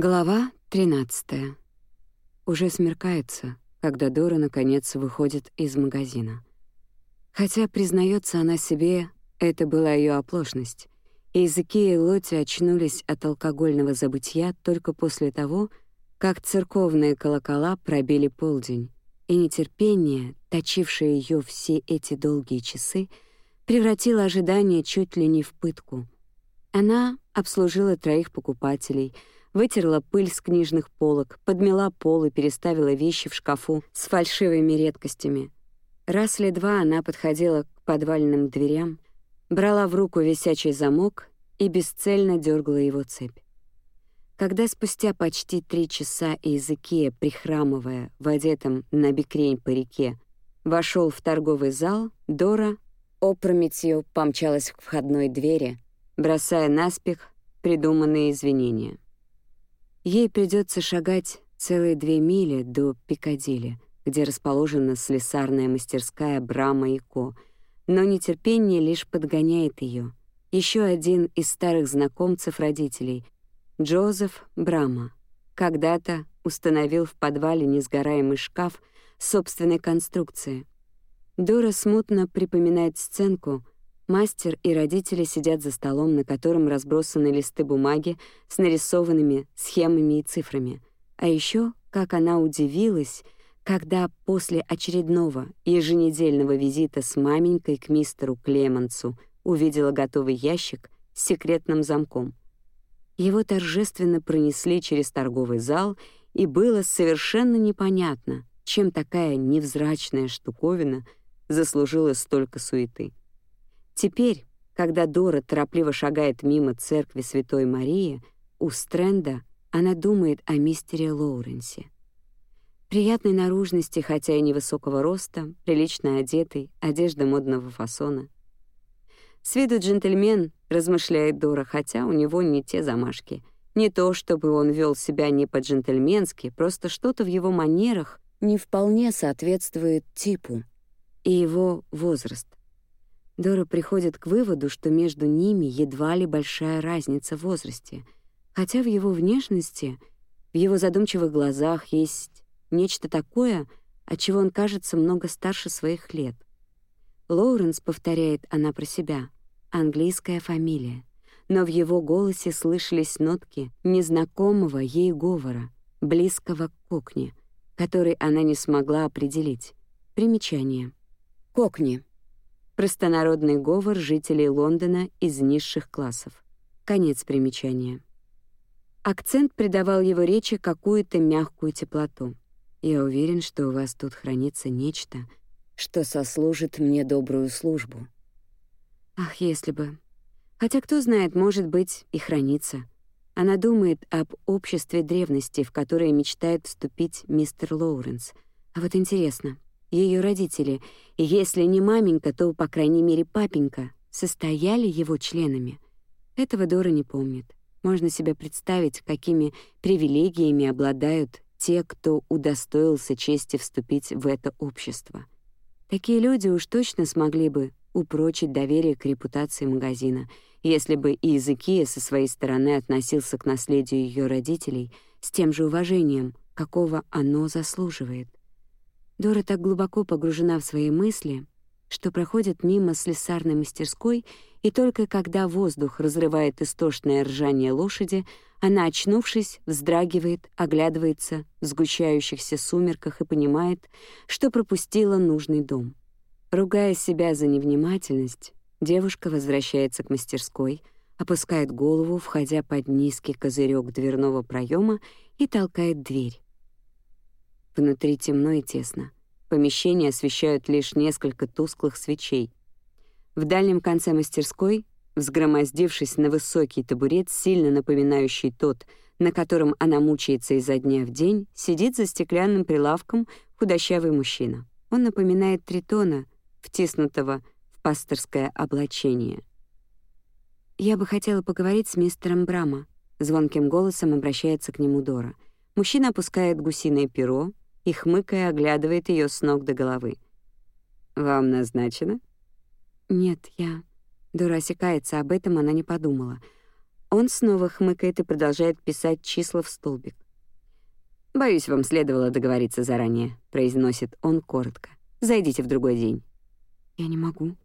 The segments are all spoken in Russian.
Глава 13. Уже смеркается, когда Дора наконец выходит из магазина. Хотя, признается она себе, это была ее оплошность. И языки и Лоти очнулись от алкогольного забытия только после того, как церковные колокола пробили полдень, и нетерпение, точившее ее все эти долгие часы, превратило ожидание чуть ли не в пытку. Она обслужила троих покупателей — вытерла пыль с книжных полок, подмела пол и переставила вещи в шкафу с фальшивыми редкостями. Раз или два она подходила к подвальным дверям, брала в руку висячий замок и бесцельно дергала его цепь. Когда спустя почти три часа Иезекия, прихрамывая в одетом на бикрень парике, вошел в торговый зал, Дора опрометью помчалась к входной двери, бросая наспех придуманные извинения. Ей придется шагать целые две мили до Пикадилли, где расположена слесарная мастерская Брама и Ко, но нетерпение лишь подгоняет ее. Еще один из старых знакомцев родителей, Джозеф Брама, когда-то установил в подвале несгораемый шкаф собственной конструкции. Дора смутно припоминает сценку — Мастер и родители сидят за столом, на котором разбросаны листы бумаги с нарисованными схемами и цифрами. А еще, как она удивилась, когда после очередного еженедельного визита с маменькой к мистеру Клемансу увидела готовый ящик с секретным замком. Его торжественно пронесли через торговый зал, и было совершенно непонятно, чем такая невзрачная штуковина заслужила столько суеты. Теперь, когда Дора торопливо шагает мимо церкви Святой Марии, у Стрэнда она думает о мистере Лоуренсе. Приятной наружности, хотя и невысокого роста, прилично одетый, одежда модного фасона. С виду джентльмен, размышляет Дора, хотя у него не те замашки. Не то, чтобы он вел себя не по-джентльменски, просто что-то в его манерах не вполне соответствует типу и его возраст. Дора приходит к выводу, что между ними едва ли большая разница в возрасте, хотя в его внешности, в его задумчивых глазах есть нечто такое, от чего он кажется много старше своих лет. Лоуренс, повторяет она про себя, английская фамилия, но в его голосе слышались нотки незнакомого ей говора, близкого к кокне, который она не смогла определить. Примечание. Кокни — Простонародный говор жителей Лондона из низших классов. Конец примечания. Акцент придавал его речи какую-то мягкую теплоту. «Я уверен, что у вас тут хранится нечто, что сослужит мне добрую службу». Ах, если бы. Хотя, кто знает, может быть, и хранится. Она думает об обществе древности, в которое мечтает вступить мистер Лоуренс. А вот интересно, ее родители, и если не маменька, то, по крайней мере, папенька, состояли его членами. Этого Дора не помнит. Можно себе представить, какими привилегиями обладают те, кто удостоился чести вступить в это общество. Такие люди уж точно смогли бы упрочить доверие к репутации магазина, если бы и Иезекия со своей стороны относился к наследию ее родителей с тем же уважением, какого оно заслуживает. Дора так глубоко погружена в свои мысли, что проходит мимо слесарной мастерской, и только когда воздух разрывает истошное ржание лошади, она, очнувшись, вздрагивает, оглядывается в сгущающихся сумерках и понимает, что пропустила нужный дом. Ругая себя за невнимательность, девушка возвращается к мастерской, опускает голову, входя под низкий козырек дверного проема и толкает дверь. Внутри темно и тесно. Помещение освещают лишь несколько тусклых свечей. В дальнем конце мастерской, взгромоздившись на высокий табурет, сильно напоминающий тот, на котором она мучается изо дня в день, сидит за стеклянным прилавком худощавый мужчина. Он напоминает тритона, втиснутого в пасторское облачение. «Я бы хотела поговорить с мистером Брама», — звонким голосом обращается к нему Дора. Мужчина опускает гусиное перо, и, хмыкая, оглядывает ее с ног до головы. «Вам назначено?» «Нет, я...» Дора осекается, об этом она не подумала. Он снова хмыкает и продолжает писать числа в столбик. «Боюсь, вам следовало договориться заранее», — произносит он коротко. «Зайдите в другой день». «Я не могу».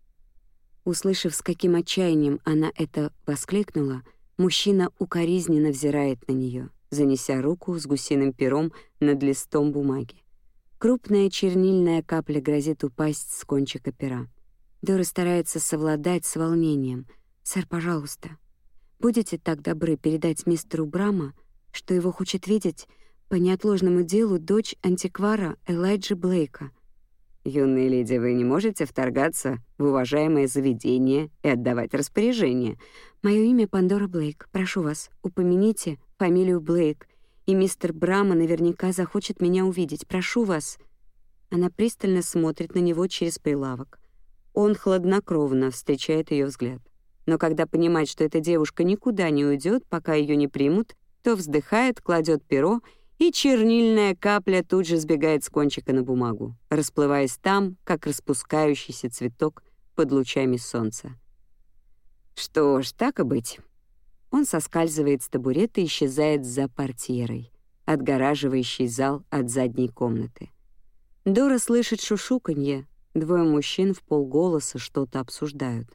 Услышав, с каким отчаянием она это воскликнула, мужчина укоризненно взирает на нее, занеся руку с гусиным пером над листом бумаги. Крупная чернильная капля грозит упасть с кончика пера. Дора старается совладать с волнением. «Сэр, пожалуйста, будете так добры передать мистеру Брама, что его хочет видеть по неотложному делу дочь антиквара Элайджи Блейка?» «Юные леди, вы не можете вторгаться в уважаемое заведение и отдавать распоряжения. Мое имя Пандора Блейк. Прошу вас, упомяните фамилию Блейк, и мистер Брама наверняка захочет меня увидеть. Прошу вас». Она пристально смотрит на него через прилавок. Он хладнокровно встречает ее взгляд. Но когда понимает, что эта девушка никуда не уйдет, пока ее не примут, то вздыхает, кладет перо и чернильная капля тут же сбегает с кончика на бумагу, расплываясь там, как распускающийся цветок под лучами солнца. Что ж, так и быть. Он соскальзывает с табурета и исчезает за портьерой, отгораживающей зал от задней комнаты. Дора слышит шушуканье, двое мужчин в полголоса что-то обсуждают.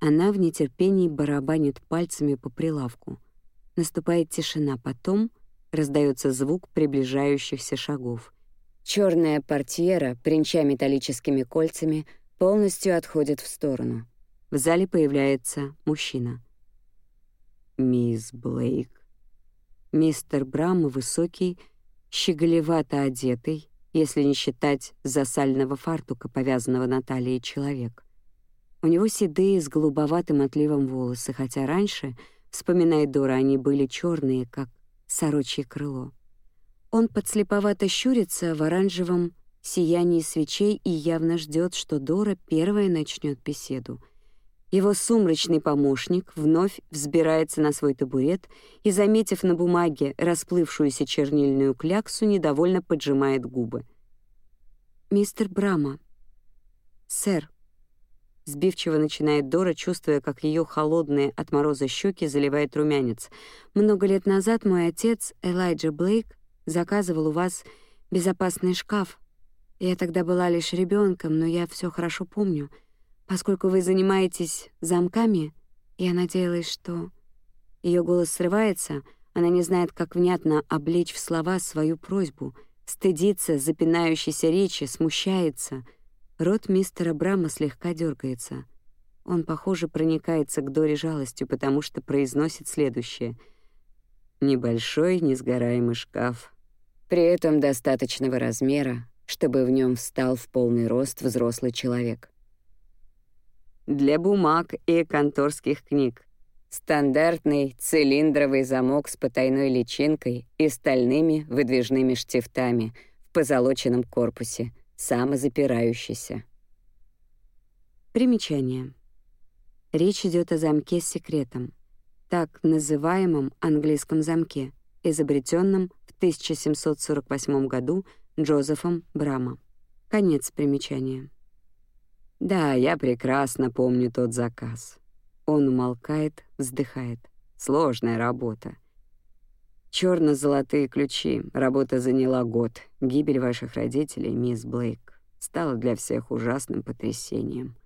Она в нетерпении барабанит пальцами по прилавку. Наступает тишина, потом — раздается звук приближающихся шагов. Черная портьера, принча металлическими кольцами, полностью отходит в сторону. В зале появляется мужчина. «Мисс Блейк». Мистер Брам высокий, щеголевато одетый, если не считать засального фартука, повязанного на талии человек. У него седые с голубоватым отливом волосы, хотя раньше, вспоминает Дора, они были черные, как сорочье крыло. Он подслеповато щурится в оранжевом сиянии свечей и явно ждет, что Дора первая начнет беседу. Его сумрачный помощник вновь взбирается на свой табурет и, заметив на бумаге расплывшуюся чернильную кляксу, недовольно поджимает губы. «Мистер Брама». «Сэр», Сбивчиво начинает Дора, чувствуя, как ее холодные от мороза щеки заливает румянец. «Много лет назад мой отец, Элайджа Блейк, заказывал у вас безопасный шкаф. Я тогда была лишь ребенком, но я все хорошо помню. Поскольку вы занимаетесь замками, я надеялась, что...» Ее голос срывается, она не знает, как внятно облечь в слова свою просьбу, стыдится запинающейся речи, смущается — Рот мистера Брама слегка дергается. Он, похоже, проникается к Доре жалостью, потому что произносит следующее. «Небольшой, несгораемый шкаф. При этом достаточного размера, чтобы в нем встал в полный рост взрослый человек. Для бумаг и конторских книг. Стандартный цилиндровый замок с потайной личинкой и стальными выдвижными штифтами в позолоченном корпусе — самозапирающийся. Примечание. Речь идет о замке с секретом, так называемом английском замке, изобретенном в 1748 году Джозефом Брама. Конец примечания. Да, я прекрасно помню тот заказ. Он умолкает, вздыхает. Сложная работа. Черно-золотые ключи. Работа заняла год. Гибель ваших родителей, мисс Блейк, стала для всех ужасным потрясением.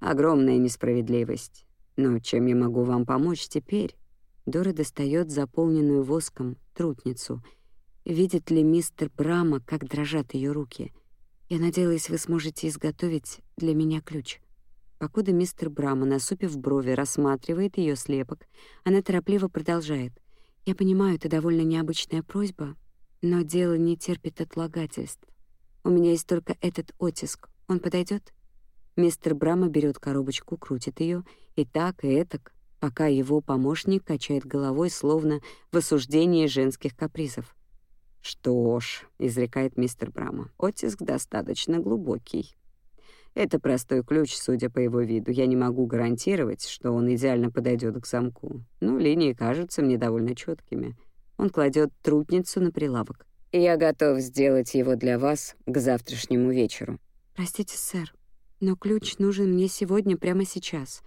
Огромная несправедливость. Но чем я могу вам помочь теперь? Дора достает заполненную воском трутницу. Видит ли мистер Брама, как дрожат ее руки? Я надеялась, вы сможете изготовить для меня ключ. Покуда мистер Брама, насупив брови, рассматривает ее слепок, она торопливо продолжает — я понимаю, это довольно необычная просьба, но дело не терпит отлагательств. У меня есть только этот оттиск. Он подойдет? Мистер Брама берет коробочку, крутит ее и так, и этак, пока его помощник качает головой, словно в осуждении женских капризов. «Что ж», — изрекает мистер Брама, — «оттиск достаточно глубокий. Это простой ключ, судя по его виду. Я не могу гарантировать, что он идеально подойдет к замку, но линии кажутся мне довольно четкими. Он кладет трутницу на прилавок. Я готов сделать его для вас к завтрашнему вечеру. Простите, сэр, но ключ нужен мне сегодня, прямо сейчас.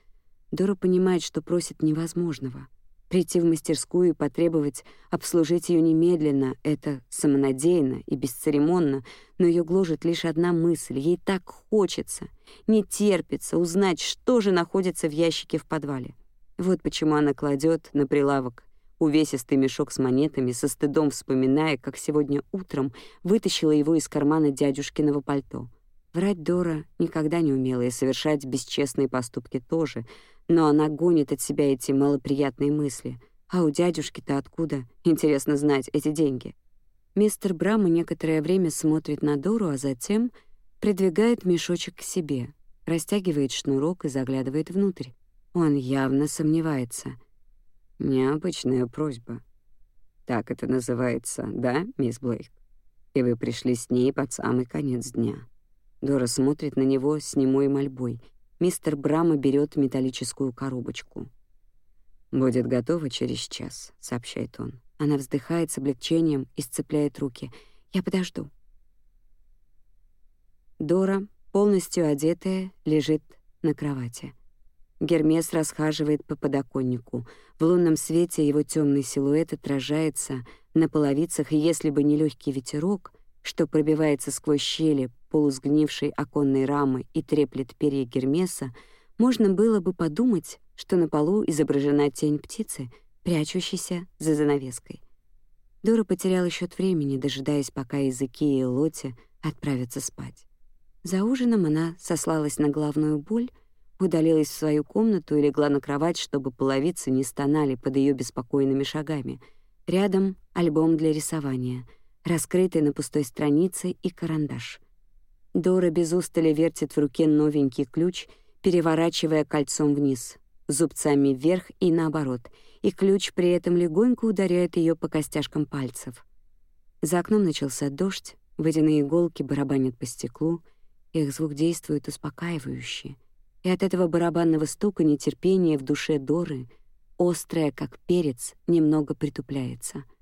Дора понимает, что просит невозможного. Прийти в мастерскую и потребовать обслужить ее немедленно — это самонадеянно и бесцеремонно, но ее гложет лишь одна мысль. Ей так хочется, не терпится узнать, что же находится в ящике в подвале. Вот почему она кладет на прилавок увесистый мешок с монетами, со стыдом вспоминая, как сегодня утром вытащила его из кармана дядюшкиного пальто. Врать Дора никогда не умела и совершать бесчестные поступки тоже, но она гонит от себя эти малоприятные мысли. А у дядюшки-то откуда, интересно знать, эти деньги? Мистер Брама некоторое время смотрит на Дору, а затем придвигает мешочек к себе, растягивает шнурок и заглядывает внутрь. Он явно сомневается. «Необычная просьба. Так это называется, да, мисс Блейк? И вы пришли с ней под самый конец дня». Дора смотрит на него с немой мольбой — Мистер Брама берет металлическую коробочку. «Будет готово через час», — сообщает он. Она вздыхает с облегчением и сцепляет руки. «Я подожду». Дора, полностью одетая, лежит на кровати. Гермес расхаживает по подоконнику. В лунном свете его темный силуэт отражается на половицах, и если бы не легкий ветерок, что пробивается сквозь щели полусгнившей оконной рамы и треплет перья Гермеса, можно было бы подумать, что на полу изображена тень птицы, прячущейся за занавеской. Дора потеряла счет времени, дожидаясь, пока языки и Лоти отправятся спать. За ужином она сослалась на головную боль, удалилась в свою комнату и легла на кровать, чтобы половицы не стонали под ее беспокойными шагами. Рядом альбом для рисования, раскрытый на пустой странице и карандаш — Дора без устали вертит в руке новенький ключ, переворачивая кольцом вниз, зубцами вверх и наоборот, и ключ при этом легонько ударяет ее по костяшкам пальцев. За окном начался дождь, водяные иголки барабанят по стеклу, их звук действует успокаивающе, и от этого барабанного стука нетерпение в душе Доры, острое, как перец, немного притупляется —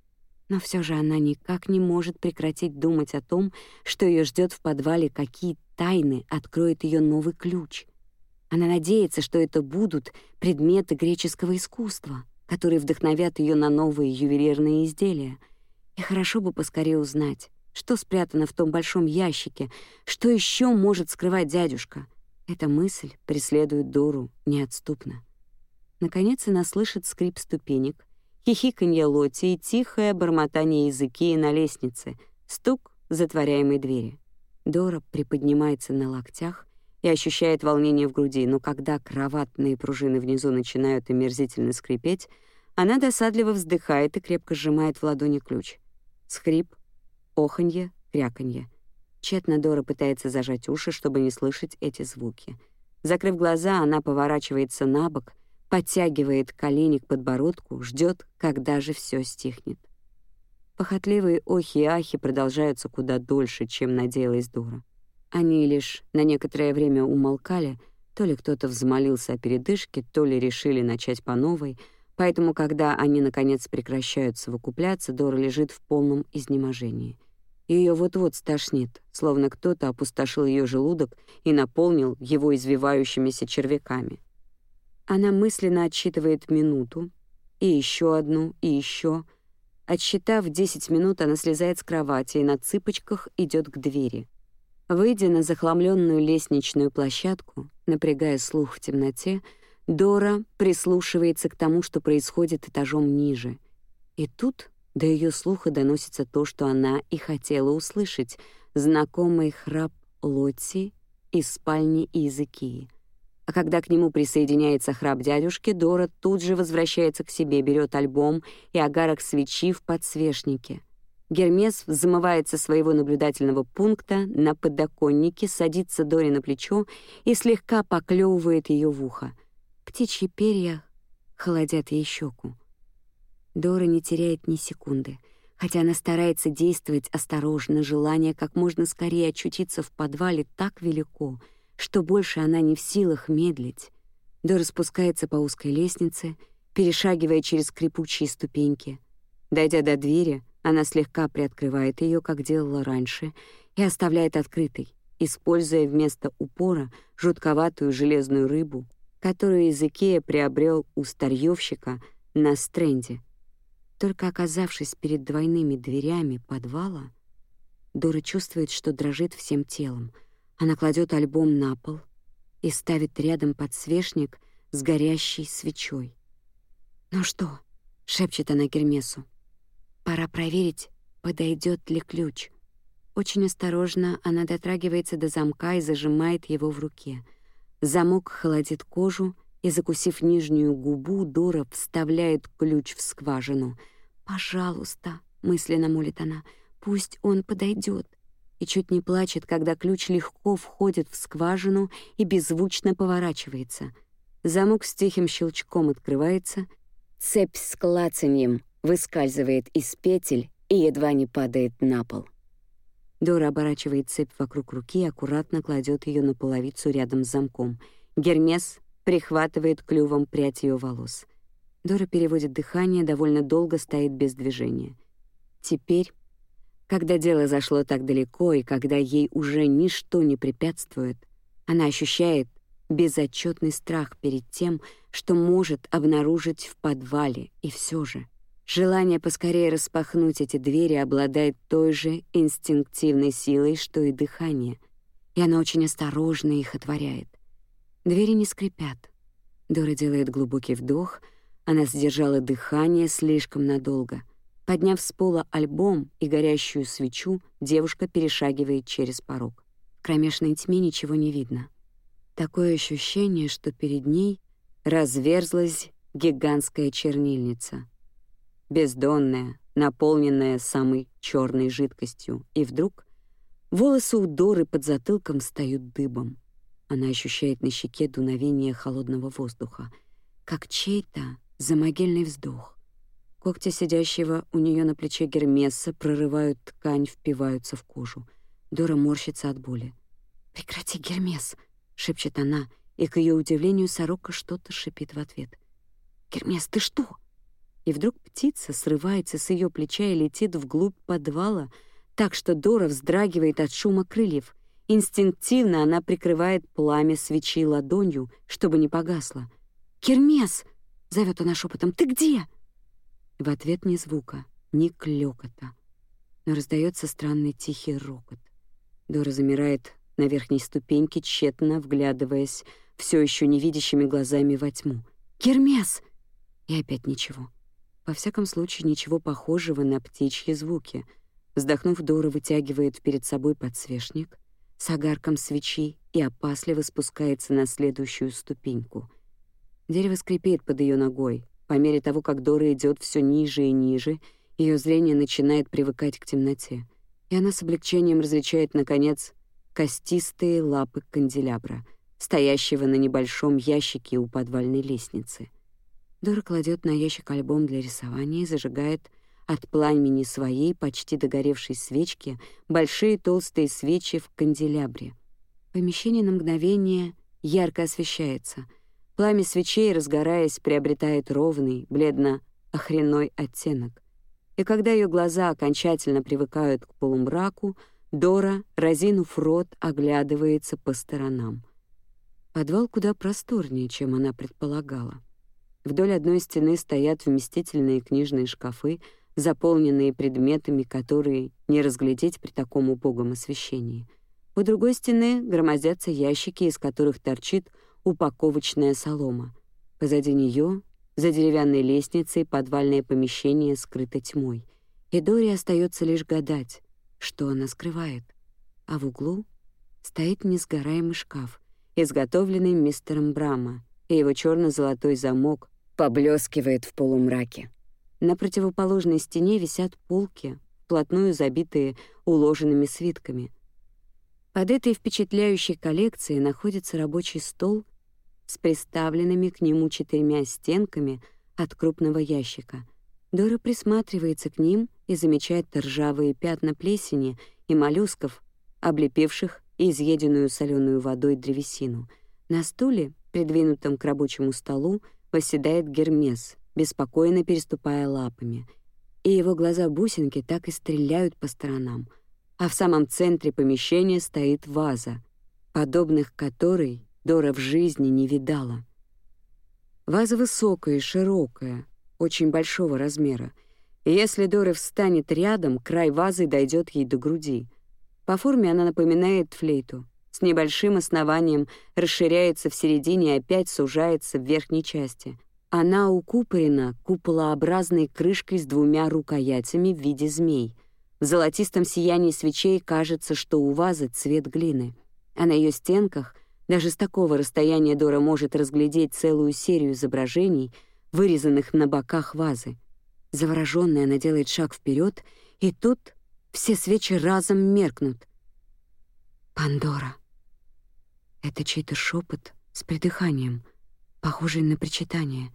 но все же она никак не может прекратить думать о том, что ее ждет в подвале, какие тайны откроет ее новый ключ. Она надеется, что это будут предметы греческого искусства, которые вдохновят ее на новые ювелирные изделия. И хорошо бы поскорее узнать, что спрятано в том большом ящике, что еще может скрывать дядюшка. Эта мысль преследует Дору неотступно. Наконец она слышит скрип ступенек, хихиканье Лоти и тихое бормотание языки на лестнице, стук затворяемой двери. Дора приподнимается на локтях и ощущает волнение в груди, но когда кроватные пружины внизу начинают омерзительно скрипеть, она досадливо вздыхает и крепко сжимает в ладони ключ. Скрип, оханье, кряканье. Тщетно Дора пытается зажать уши, чтобы не слышать эти звуки. Закрыв глаза, она поворачивается на бок — подтягивает колени к подбородку, ждет, когда же все стихнет. Похотливые охи и ахи продолжаются куда дольше, чем надеялась Дора. Они лишь на некоторое время умолкали, то ли кто-то взмолился о передышке, то ли решили начать по новой, поэтому, когда они, наконец, прекращают совокупляться, Дора лежит в полном изнеможении. Ее вот-вот стошнит, словно кто-то опустошил ее желудок и наполнил его извивающимися червяками. Она мысленно отсчитывает минуту, и еще одну, и еще. Отсчитав 10 минут, она слезает с кровати и на цыпочках идет к двери. Выйдя на захламленную лестничную площадку, напрягая слух в темноте, Дора прислушивается к тому, что происходит этажом ниже. И тут до ее слуха доносится то, что она и хотела услышать — знакомый храп Лотти из спальни Изыкии — а когда к нему присоединяется храп дядюшки, Дора тут же возвращается к себе, берет альбом и агарок свечи в подсвечнике. Гермес взмывает со своего наблюдательного пункта на подоконнике, садится Доре на плечо и слегка поклевывает ее в ухо. Птичьи перья холодят ей щеку. Дора не теряет ни секунды. Хотя она старается действовать осторожно, желание как можно скорее очутиться в подвале так велико — что больше она не в силах медлить. Дора спускается по узкой лестнице, перешагивая через скрипучие ступеньки. Дойдя до двери, она слегка приоткрывает ее, как делала раньше, и оставляет открытой, используя вместо упора жутковатую железную рыбу, которую Изыкея приобрел у старьевщика на стренде. Только оказавшись перед двойными дверями подвала, Дора чувствует, что дрожит всем телом. Она кладет альбом на пол и ставит рядом подсвечник с горящей свечой. «Ну что?» — шепчет она Гермесу. «Пора проверить, подойдет ли ключ». Очень осторожно она дотрагивается до замка и зажимает его в руке. Замок холодит кожу, и, закусив нижнюю губу, Дора вставляет ключ в скважину. «Пожалуйста», — мысленно молит она, — «пусть он подойдет. И чуть не плачет, когда ключ легко входит в скважину и беззвучно поворачивается. Замок с тихим щелчком открывается, цепь с клацаньем выскальзывает из петель и едва не падает на пол. Дора оборачивает цепь вокруг руки и аккуратно кладет ее на половицу рядом с замком. Гермес прихватывает клювом прядь ее волос. Дора переводит дыхание, довольно долго стоит без движения. Теперь, когда дело зашло так далеко и когда ей уже ничто не препятствует, она ощущает безотчетный страх перед тем, что может обнаружить в подвале, и все же — Желание поскорее распахнуть эти двери обладает той же инстинктивной силой, что и дыхание, и она очень осторожно их отворяет. Двери не скрипят. Дора делает глубокий вдох, она сдержала дыхание слишком надолго. Подняв с пола альбом и горящую свечу, девушка перешагивает через порог. В кромешной тьме ничего не видно. Такое ощущение, что перед ней разверзлась гигантская чернильница — бездонная, наполненная самой черной жидкостью, и вдруг волосы у Доры под затылком встают дыбом. Она ощущает на щеке дуновение холодного воздуха, как чей-то замогильный вздох. Когти сидящего у нее на плече Гермеса прорывают ткань, впиваются в кожу. Дора морщится от боли. «Прекрати, Гермес!» — шепчет она, и, к ее удивлению, сорока что-то шипит в ответ. «Гермес, ты что?» И вдруг птица срывается с ее плеча и летит вглубь подвала, так что Дора вздрагивает от шума крыльев. Инстинктивно она прикрывает пламя свечи ладонью, чтобы не погасло. «Кермес!» — зовет она шепотом. «Ты где?» В ответ ни звука, ни клёкота. Но раздается странный тихий рокот. Дора замирает на верхней ступеньке, тщетно вглядываясь все еще невидящими глазами во тьму. «Кермес!» И опять ничего. Во всяком случае, ничего похожего на птичьи звуки. Вздохнув, Дора вытягивает перед собой подсвечник с огарком свечи и опасливо спускается на следующую ступеньку. Дерево скрипит под ее ногой. По мере того, как Дора идет все ниже и ниже, ее зрение начинает привыкать к темноте, и она с облегчением различает, наконец, костистые лапы канделябра, стоящего на небольшом ящике у подвальной лестницы — Дора кладет на ящик альбом для рисования и зажигает от пламени своей почти догоревшей свечки большие толстые свечи в канделябре. Помещение на мгновение ярко освещается. Пламя свечей, разгораясь, приобретает ровный, бледно-охренной оттенок. И когда ее глаза окончательно привыкают к полумраку, Дора, разинув рот, оглядывается по сторонам. Подвал куда просторнее, чем она предполагала. Вдоль одной стены стоят вместительные книжные шкафы, заполненные предметами, которые не разглядеть при таком убогом освещении. У другой стены громоздятся ящики, из которых торчит упаковочная солома. Позади нее, за деревянной лестницей, подвальное помещение скрыто тьмой. И Дори остается лишь гадать, что она скрывает. А в углу стоит несгораемый шкаф, изготовленный мистером Брама, и его черно золотой замок поблескивает в полумраке. На противоположной стене висят полки, вплотную забитые уложенными свитками. Под этой впечатляющей коллекцией находится рабочий стол с приставленными к нему четырьмя стенками от крупного ящика. Дора присматривается к ним и замечает ржавые пятна плесени и моллюсков, облепивших изъеденную соленую водой древесину. На стуле, придвинутом к рабочему столу, восседает Гермес, беспокойно переступая лапами, и его глаза-бусинки так и стреляют по сторонам, а в самом центре помещения стоит ваза, подобных которой Дора в жизни не видала. Ваза высокая и широкая, очень большого размера, и если Дора встанет рядом, край вазы дойдет ей до груди. По форме она напоминает флейту. С небольшим основанием расширяется в середине и опять сужается в верхней части. Она укупорена куполообразной крышкой с двумя рукоятями в виде змей. В золотистом сиянии свечей кажется, что у вазы цвет глины, а на ее стенках даже с такого расстояния Дора может разглядеть целую серию изображений, вырезанных на боках вазы. Заворожённая она делает шаг вперед, и тут все свечи разом меркнут. «Пандора!» Это чей-то шепот с придыханием, похожий на причитание.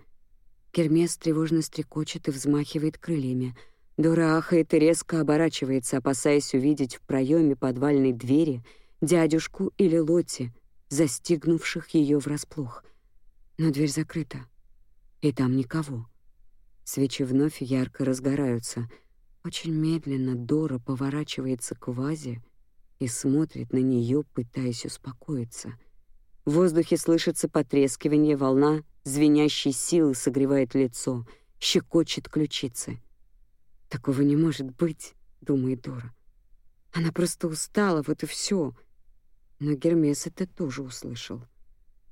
Кермес тревожно стрекочет и взмахивает крыльями. Дора ахает и резко оборачивается, опасаясь увидеть в проеме подвальной двери дядюшку или Лотти, застигнувших ее врасплох. Но дверь закрыта, и там никого. Свечи вновь ярко разгораются. Очень медленно Дора поворачивается к вазе и смотрит на нее, пытаясь успокоиться. В воздухе слышится потрескивание, волна звенящей силы согревает лицо, щекочет ключицы. «Такого не может быть», — думает Дора. «Она просто устала, вот и все. Но Гермес это тоже услышал.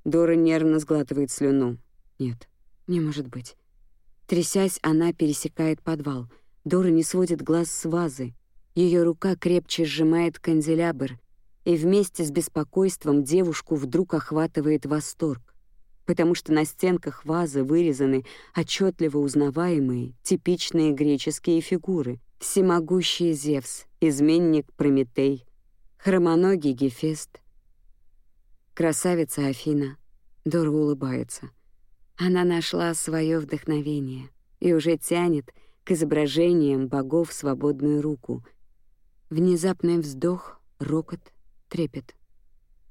Дора нервно сглатывает слюну. «Нет, не может быть». Трясясь, она пересекает подвал. Дора не сводит глаз с вазы. Ее рука крепче сжимает канделябр, и вместе с беспокойством девушку вдруг охватывает восторг, потому что на стенках вазы вырезаны отчетливо узнаваемые, типичные греческие фигуры. Всемогущий Зевс, изменник Прометей, хромоногий Гефест, красавица Афина. Дора улыбается. Она нашла свое вдохновение и уже тянет к изображениям богов свободную руку. Внезапный вздох, рокот, трепет.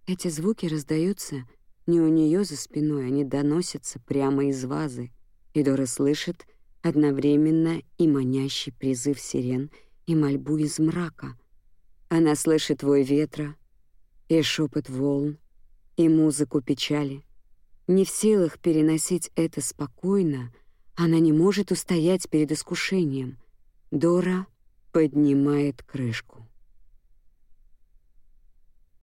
Эти звуки раздаются не у нее за спиной, они доносятся прямо из вазы, и Дора слышит одновременно и манящий призыв сирен, и мольбу из мрака. Она слышит вой ветра, и шепот волн, и музыку печали — не в силах переносить это спокойно, она не может устоять перед искушением. Дора поднимает крышку.